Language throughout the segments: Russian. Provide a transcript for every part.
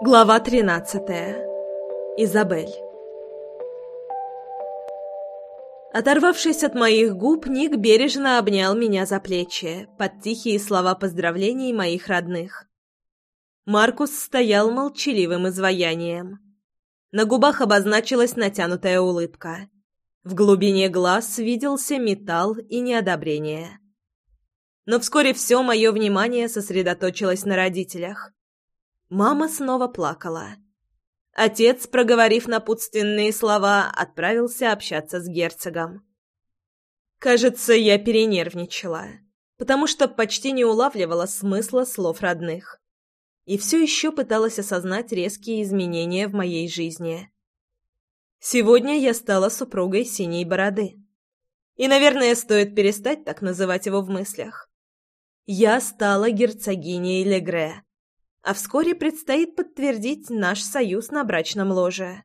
Глава 13. Изабель. Оторвавшись от моих губ, Ник бережно обнял меня за плечи под тихие слова поздравлений моих родных. Маркус стоял молчаливым изваянием. На губах обозначилась натянутая улыбка. В глубине глаз виделся металл и неодобрение. Но вскоре все мое внимание сосредоточилось на родителях. Мама снова плакала. Отец, проговорив напутственные слова, отправился общаться с герцогом. Кажется, я перенервничала, потому что почти не улавливала смысла слов родных. И все еще пыталась осознать резкие изменения в моей жизни. Сегодня я стала супругой синей бороды. И, наверное, стоит перестать так называть его в мыслях. Я стала герцогиней Легре а вскоре предстоит подтвердить наш союз на брачном ложе.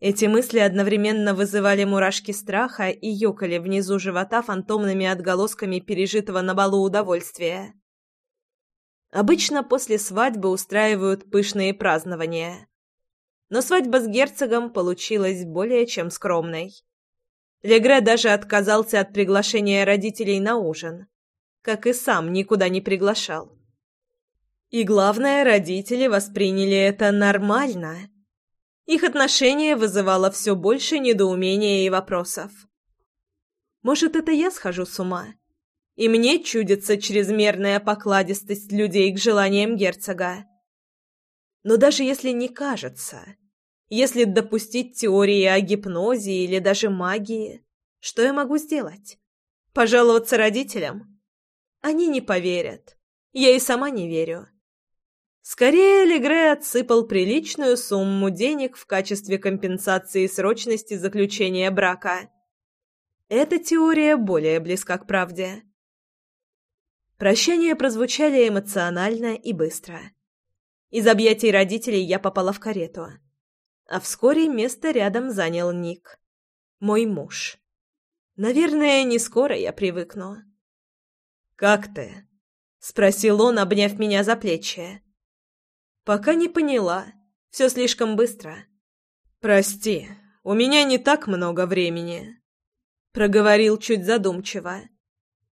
Эти мысли одновременно вызывали мурашки страха и ёкали внизу живота фантомными отголосками пережитого на балу удовольствия. Обычно после свадьбы устраивают пышные празднования. Но свадьба с герцогом получилась более чем скромной. Легре даже отказался от приглашения родителей на ужин, как и сам никуда не приглашал. И главное, родители восприняли это нормально. Их отношение вызывало все больше недоумения и вопросов. Может, это я схожу с ума? И мне чудится чрезмерная покладистость людей к желаниям герцога. Но даже если не кажется, если допустить теории о гипнозе или даже магии, что я могу сделать? Пожаловаться родителям? Они не поверят. Я и сама не верю. Скорее, Легре отсыпал приличную сумму денег в качестве компенсации срочности заключения брака. Эта теория более близка к правде. Прощания прозвучали эмоционально и быстро. Из объятий родителей я попала в карету. А вскоре место рядом занял Ник. Мой муж. Наверное, не скоро я привыкну. «Как ты?» — спросил он, обняв меня за плечи. Пока не поняла. Все слишком быстро. Прости, у меня не так много времени, проговорил чуть задумчиво.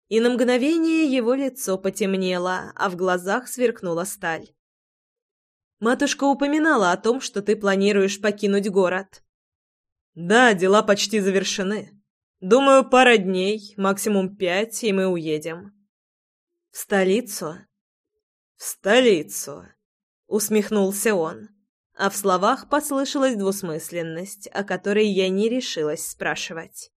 И на мгновение его лицо потемнело, а в глазах сверкнула сталь. Матушка упоминала о том, что ты планируешь покинуть город. Да, дела почти завершены. Думаю, пара дней, максимум пять, и мы уедем. В столицу? В столицу усмехнулся он. А в словах послышалась двусмысленность, о которой я не решилась спрашивать.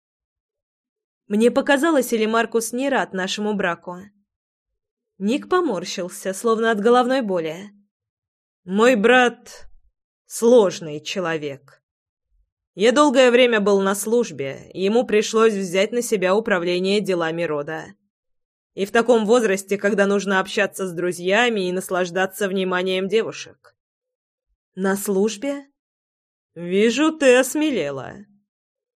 Мне показалось, или Маркус не рад нашему браку. Ник поморщился, словно от головной боли. «Мой брат — сложный человек. Я долгое время был на службе, ему пришлось взять на себя управление делами рода. И в таком возрасте, когда нужно общаться с друзьями и наслаждаться вниманием девушек. На службе? Вижу, ты осмелела.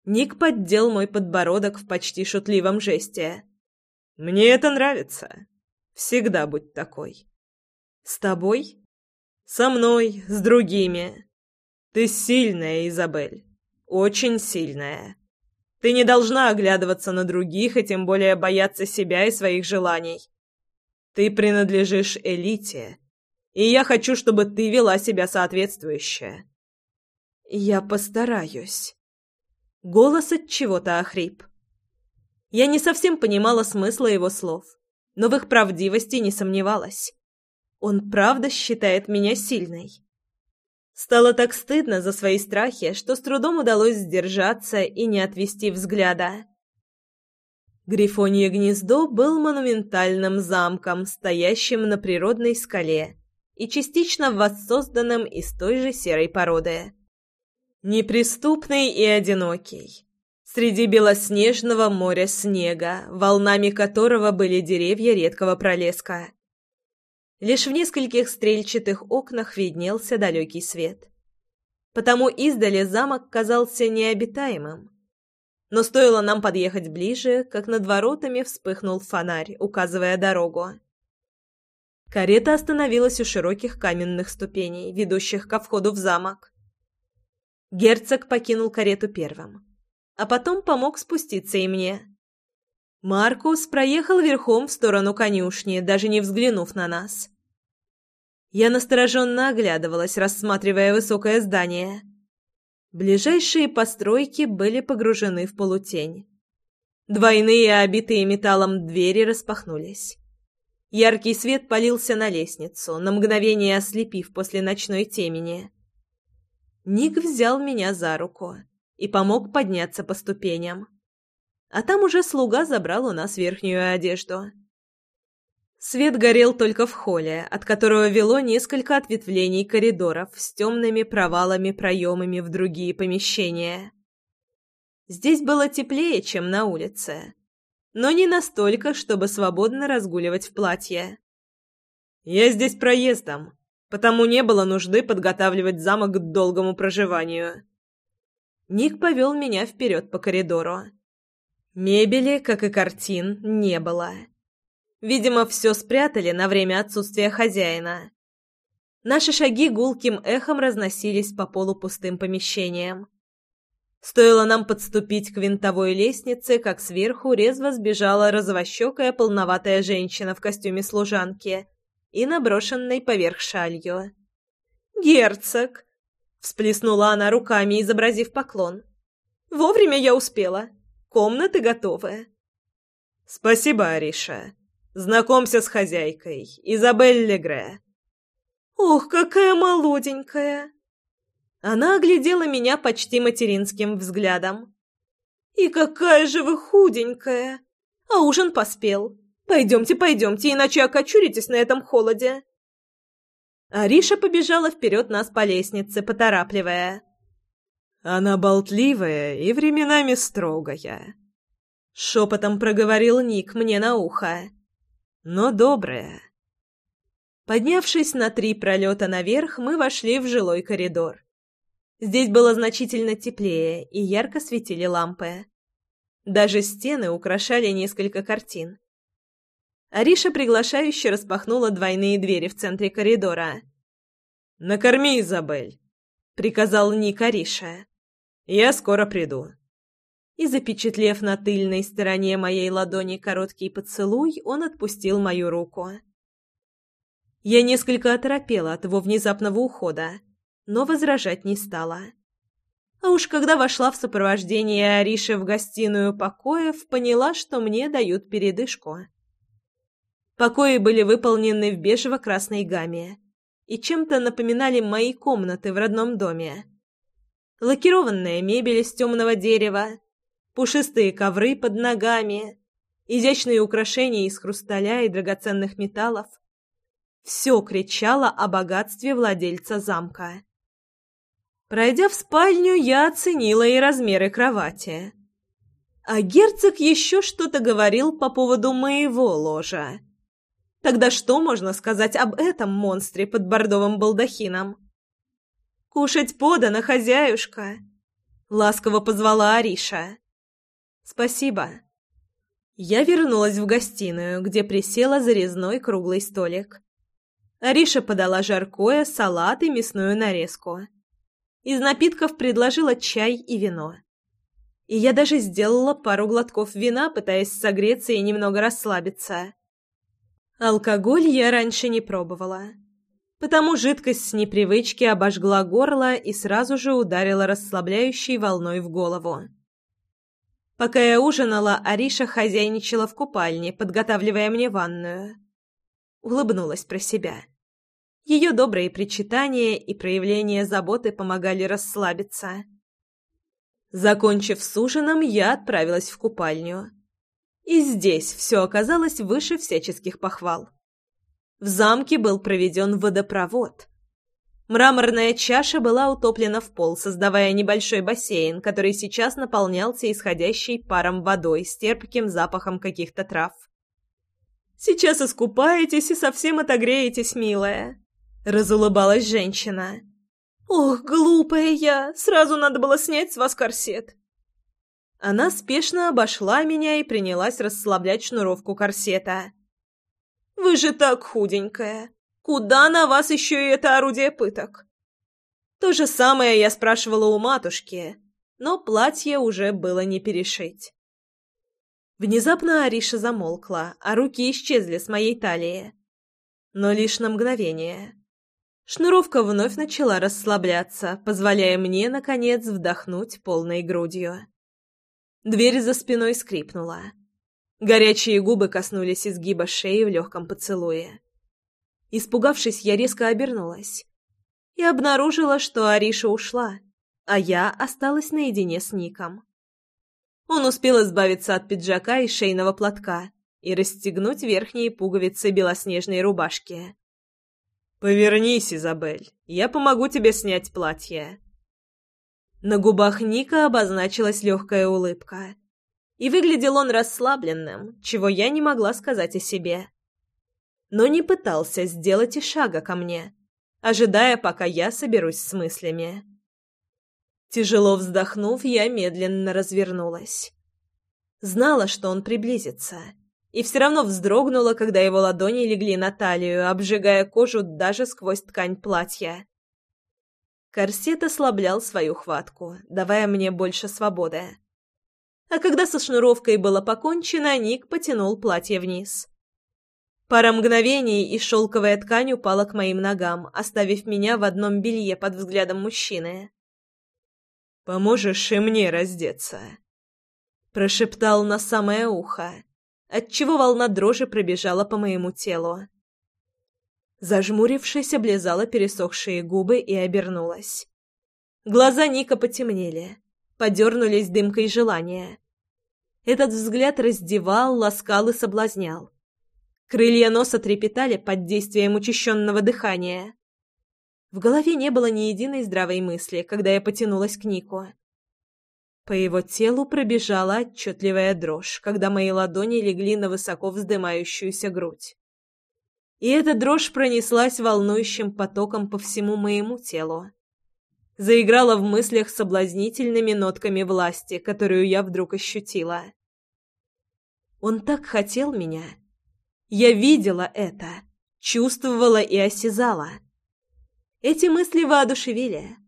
Ник поддел мой подбородок в почти шутливом жесте. Мне это нравится. Всегда будь такой. С тобой? Со мной, с другими. Ты сильная, Изабель. Очень сильная. Ты не должна оглядываться на других и тем более бояться себя и своих желаний. Ты принадлежишь элите, и я хочу, чтобы ты вела себя соответствующе. Я постараюсь. Голос от чего-то охрип. Я не совсем понимала смысла его слов, но в их правдивости не сомневалась. Он правда считает меня сильной. Стало так стыдно за свои страхи, что с трудом удалось сдержаться и не отвести взгляда. Грифонье гнездо был монументальным замком, стоящим на природной скале и частично воссозданным из той же серой породы. Неприступный и одинокий. Среди белоснежного моря снега, волнами которого были деревья редкого пролеска. Лишь в нескольких стрельчатых окнах виднелся далекий свет. Потому издали замок казался необитаемым. Но стоило нам подъехать ближе, как над воротами вспыхнул фонарь, указывая дорогу. Карета остановилась у широких каменных ступеней, ведущих ко входу в замок. Герцог покинул карету первым, а потом помог спуститься и мне. Маркус проехал верхом в сторону конюшни, даже не взглянув на нас. Я настороженно оглядывалась, рассматривая высокое здание. Ближайшие постройки были погружены в полутень. Двойные, обитые металлом двери распахнулись. Яркий свет полился на лестницу, на мгновение ослепив после ночной темени. Ник взял меня за руку и помог подняться по ступеням. А там уже слуга забрал у нас верхнюю одежду. Свет горел только в холле, от которого вело несколько ответвлений коридоров с темными провалами-проемами в другие помещения. Здесь было теплее, чем на улице, но не настолько, чтобы свободно разгуливать в платье. «Я здесь проездом, потому не было нужды подготавливать замок к долгому проживанию». Ник повел меня вперед по коридору. Мебели, как и картин, не было. Видимо, все спрятали на время отсутствия хозяина. Наши шаги гулким эхом разносились по полупустым помещениям. Стоило нам подступить к винтовой лестнице, как сверху резво сбежала розовощекая полноватая женщина в костюме служанки и наброшенной поверх шалью. «Герцог!» — всплеснула она руками, изобразив поклон. «Вовремя я успела. Комнаты готовы». «Спасибо, Ариша», Знакомься с хозяйкой, Изабель Легре». «Ох, какая молоденькая!» Она оглядела меня почти материнским взглядом. «И какая же вы худенькая! А ужин поспел. Пойдемте, пойдемте, иначе окочуритесь на этом холоде». Ариша побежала вперед нас по лестнице, поторапливая. «Она болтливая и временами строгая», — шепотом проговорил Ник мне на ухо но добрая. Поднявшись на три пролета наверх, мы вошли в жилой коридор. Здесь было значительно теплее и ярко светили лампы. Даже стены украшали несколько картин. Ариша приглашающе распахнула двойные двери в центре коридора. «Накорми, Изабель!» — приказал Ник Ариша. «Я скоро приду» и, запечатлев на тыльной стороне моей ладони короткий поцелуй, он отпустил мою руку. Я несколько оторопела от его внезапного ухода, но возражать не стала. А уж когда вошла в сопровождение Ариши в гостиную покоев, поняла, что мне дают передышку. Покои были выполнены в бежево-красной гамме и чем-то напоминали мои комнаты в родном доме. Лакированная мебель из темного дерева, пушистые ковры под ногами, изящные украшения из хрусталя и драгоценных металлов. Все кричало о богатстве владельца замка. Пройдя в спальню, я оценила и размеры кровати. А герцог еще что-то говорил по поводу моего ложа. Тогда что можно сказать об этом монстре под бордовым балдахином? «Кушать подано, хозяюшка!» — ласково позвала Ариша. «Спасибо». Я вернулась в гостиную, где присела за резной круглый столик. Ариша подала жаркое, салат и мясную нарезку. Из напитков предложила чай и вино. И я даже сделала пару глотков вина, пытаясь согреться и немного расслабиться. Алкоголь я раньше не пробовала. Потому жидкость с непривычки обожгла горло и сразу же ударила расслабляющей волной в голову. Пока я ужинала, Ариша хозяйничала в купальне, подготавливая мне ванную. Улыбнулась про себя. Ее добрые причитания и проявления заботы помогали расслабиться. Закончив с ужином, я отправилась в купальню. И здесь все оказалось выше всяческих похвал. В замке был проведен водопровод, Мраморная чаша была утоплена в пол, создавая небольшой бассейн, который сейчас наполнялся исходящей паром водой с терпким запахом каких-то трав. «Сейчас искупаетесь и совсем отогреетесь, милая», — разулыбалась женщина. «Ох, глупая я! Сразу надо было снять с вас корсет!» Она спешно обошла меня и принялась расслаблять шнуровку корсета. Вы же так худенькая. Куда на вас еще и это орудие пыток?» То же самое я спрашивала у матушки, но платье уже было не перешить. Внезапно Ариша замолкла, а руки исчезли с моей талии. Но лишь на мгновение. Шнуровка вновь начала расслабляться, позволяя мне, наконец, вдохнуть полной грудью. Дверь за спиной скрипнула. Горячие губы коснулись изгиба шеи в легком поцелуе. Испугавшись, я резко обернулась и обнаружила, что Ариша ушла, а я осталась наедине с Ником. Он успел избавиться от пиджака и шейного платка и расстегнуть верхние пуговицы белоснежной рубашки. «Повернись, Изабель, я помогу тебе снять платье», на губах Ника обозначилась легкая улыбка. И выглядел он расслабленным, чего я не могла сказать о себе. Но не пытался сделать и шага ко мне, ожидая, пока я соберусь с мыслями. Тяжело вздохнув, я медленно развернулась. Знала, что он приблизится, и все равно вздрогнула, когда его ладони легли на талию, обжигая кожу даже сквозь ткань платья. Корсет ослаблял свою хватку, давая мне больше свободы. А когда со шнуровкой было покончено, Ник потянул платье вниз. Пара мгновений, и шелковая ткань упала к моим ногам, оставив меня в одном белье под взглядом мужчины. «Поможешь и мне раздеться?» Прошептал на самое ухо, отчего волна дрожи пробежала по моему телу. Зажмурившись, облизала пересохшие губы и обернулась. Глаза Ника потемнели, подернулись дымкой желания. Этот взгляд раздевал, ласкал и соблазнял. Крылья носа трепетали под действием учащенного дыхания. В голове не было ни единой здравой мысли, когда я потянулась к Нику. По его телу пробежала отчетливая дрожь, когда мои ладони легли на высоко вздымающуюся грудь и эта дрожь пронеслась волнующим потоком по всему моему телу. Заиграла в мыслях соблазнительными нотками власти, которую я вдруг ощутила. Он так хотел меня. Я видела это, чувствовала и осязала. Эти мысли воодушевили.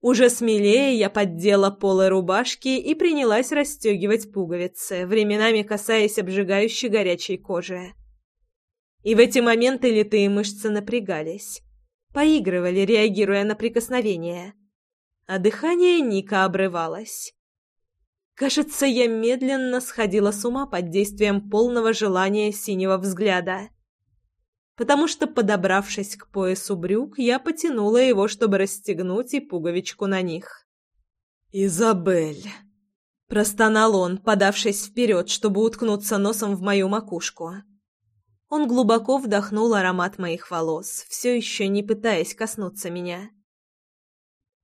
Уже смелее я поддела полы рубашки и принялась расстегивать пуговицы, временами касаясь обжигающей горячей кожи. И в эти моменты литые мышцы напрягались, поигрывали, реагируя на прикосновение. А дыхание Ника обрывалось. Кажется, я медленно сходила с ума под действием полного желания синего взгляда. Потому что, подобравшись к поясу брюк, я потянула его, чтобы расстегнуть и пуговичку на них. «Изабель!» Простонал он, подавшись вперед, чтобы уткнуться носом в мою макушку. Он глубоко вдохнул аромат моих волос, все еще не пытаясь коснуться меня.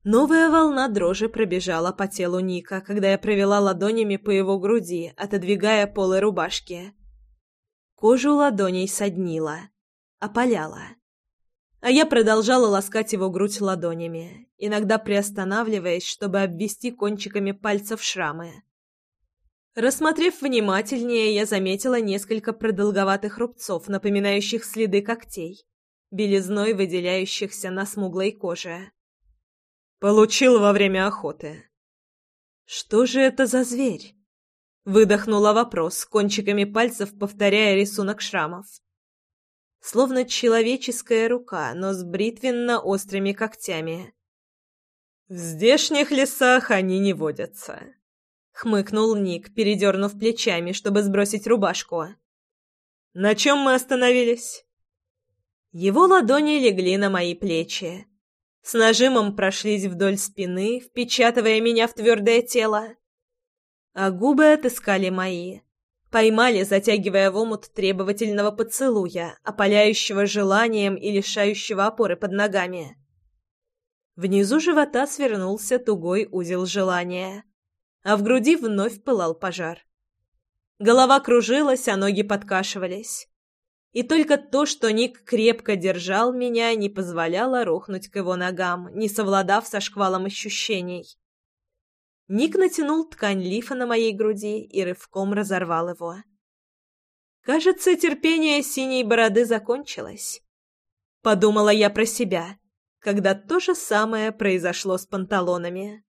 Новая волна дрожи пробежала по телу Ника, когда я провела ладонями по его груди, отодвигая полы рубашки. Кожу ладоней соднила, опаляла. А я продолжала ласкать его грудь ладонями, иногда приостанавливаясь, чтобы обвести кончиками пальцев шрамы. Рассмотрев внимательнее, я заметила несколько продолговатых рубцов, напоминающих следы когтей, белизной выделяющихся на смуглой коже. «Получил во время охоты». «Что же это за зверь?» Выдохнула вопрос, кончиками пальцев повторяя рисунок шрамов. Словно человеческая рука, но с бритвенно-острыми когтями. «В здешних лесах они не водятся», хмыкнул Ник, передернув плечами, чтобы сбросить рубашку. На чем мы остановились? Его ладони легли на мои плечи. С нажимом прошлись вдоль спины, впечатывая меня в твердое тело. А губы отыскали мои. Поймали, затягивая в омут требовательного поцелуя, опаляющего желанием и лишающего опоры под ногами. Внизу живота свернулся тугой узел желания а в груди вновь пылал пожар. Голова кружилась, а ноги подкашивались. И только то, что Ник крепко держал меня, не позволяло рухнуть к его ногам, не совладав со шквалом ощущений. Ник натянул ткань лифа на моей груди и рывком разорвал его. Кажется, терпение синей бороды закончилось. Подумала я про себя, когда то же самое произошло с панталонами.